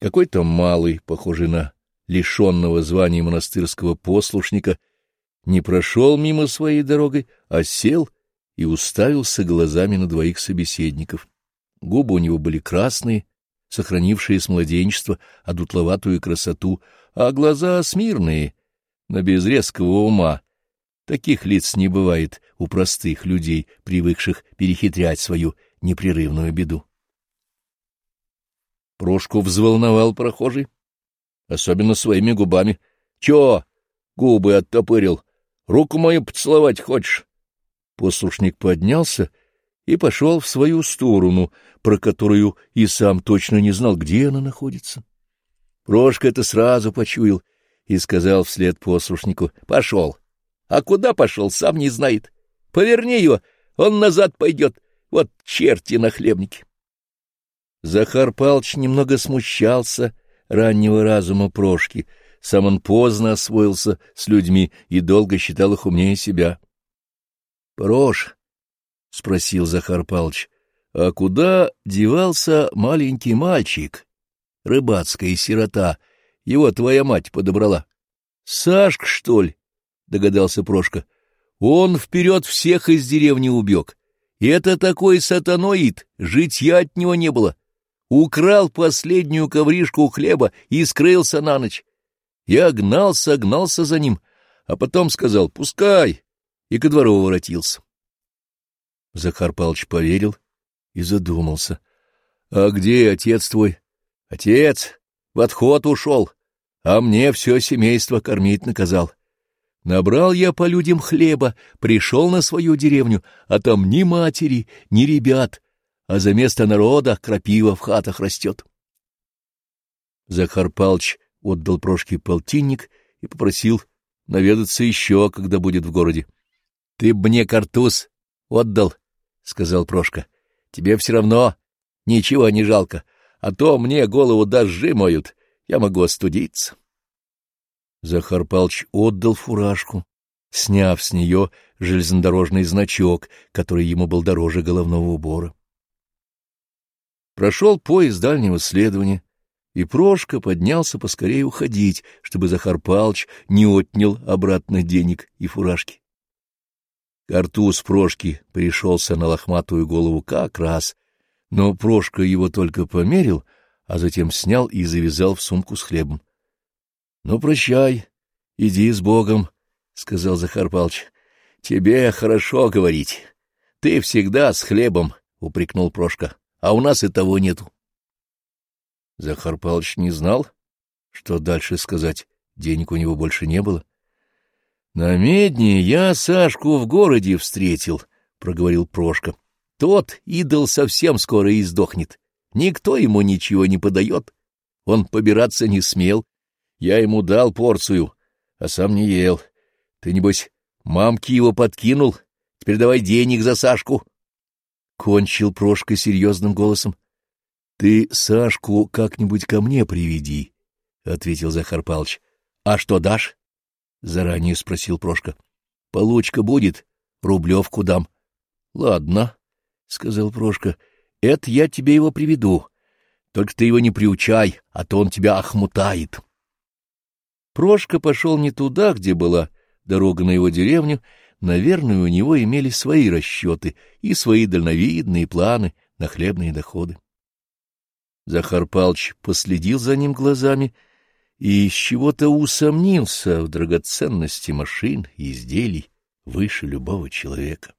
Какой-то малый, похожий на лишенного звания монастырского послушника, не прошел мимо своей дорогой, а сел и уставился глазами на двоих собеседников. Губы у него были красные, сохранившие с младенчества одутловатую красоту, а глаза смирные, но без резкого ума. Таких лиц не бывает у простых людей, привыкших перехитрять свою непрерывную беду. Прошку взволновал прохожий, особенно своими губами. — Чё? Губы оттопырил. Руку мою поцеловать хочешь? Послушник поднялся и пошел в свою сторону, про которую и сам точно не знал, где она находится. Прошка это сразу почуял и сказал вслед послушнику «Пошел». А куда пошел, сам не знает. Поверни его, он назад пойдет. Вот черти на хлебнике. Захар Палч немного смущался раннего разума Прошки. Сам он поздно освоился с людьми и долго считал их умнее себя. — Прош, — спросил Захар Палч, — а куда девался маленький мальчик, рыбацкая сирота? Его твоя мать подобрала. — Сашка, что ли? — догадался Прошка. — Он вперед всех из деревни убег. Это такой сатаноид, житья от него не было. Украл последнюю ковришку хлеба и скрылся на ночь. Я гнался, гнался за ним, а потом сказал «пускай», и ко двору воротился. Захар Павлович поверил и задумался. — А где отец твой? — Отец в отход ушел, а мне все семейство кормить наказал. Набрал я по людям хлеба, пришел на свою деревню, а там ни матери, ни ребят, а за место народа крапива в хатах растет. Захар Палч отдал Прошке полтинник и попросил наведаться еще, когда будет в городе. — Ты б мне картуз отдал, — сказал Прошка. — Тебе все равно ничего не жалко, а то мне голову дожди моют, я могу остудиться. Захар Палч отдал фуражку, сняв с нее железнодорожный значок, который ему был дороже головного убора. Прошел поезд дальнего следования, и Прошка поднялся поскорее уходить, чтобы Захар Палч не отнял обратно денег и фуражки. Картуз Прошки пришелся на лохматую голову как раз, но Прошка его только померил, а затем снял и завязал в сумку с хлебом. — Ну, прощай, иди с Богом, — сказал Захар Палч. — Тебе хорошо говорить. Ты всегда с хлебом, — упрекнул Прошка, — а у нас и того нету. Захар Палч не знал, что дальше сказать, денег у него больше не было. На медне я Сашку в городе встретил, — проговорил Прошка. Тот идол совсем скоро и сдохнет. Никто ему ничего не подает. Он побираться не смел. Я ему дал порцию, а сам не ел. Ты, небось, мамки его подкинул? Теперь давай денег за Сашку. Кончил Прошка серьезным голосом. — Ты Сашку как-нибудь ко мне приведи, — ответил Захар Палыч. — А что дашь? — заранее спросил Прошка. — Получка будет, рублевку дам. — Ладно, — сказал Прошка, — это я тебе его приведу. Только ты его не приучай, а то он тебя охмутает. Прошка пошел не туда, где была дорога на его деревню. Наверное, у него имели свои расчеты и свои дальновидные планы на хлебные доходы. Захар Палч последил за ним глазами — и из чего-то усомнился в драгоценности машин и изделий выше любого человека.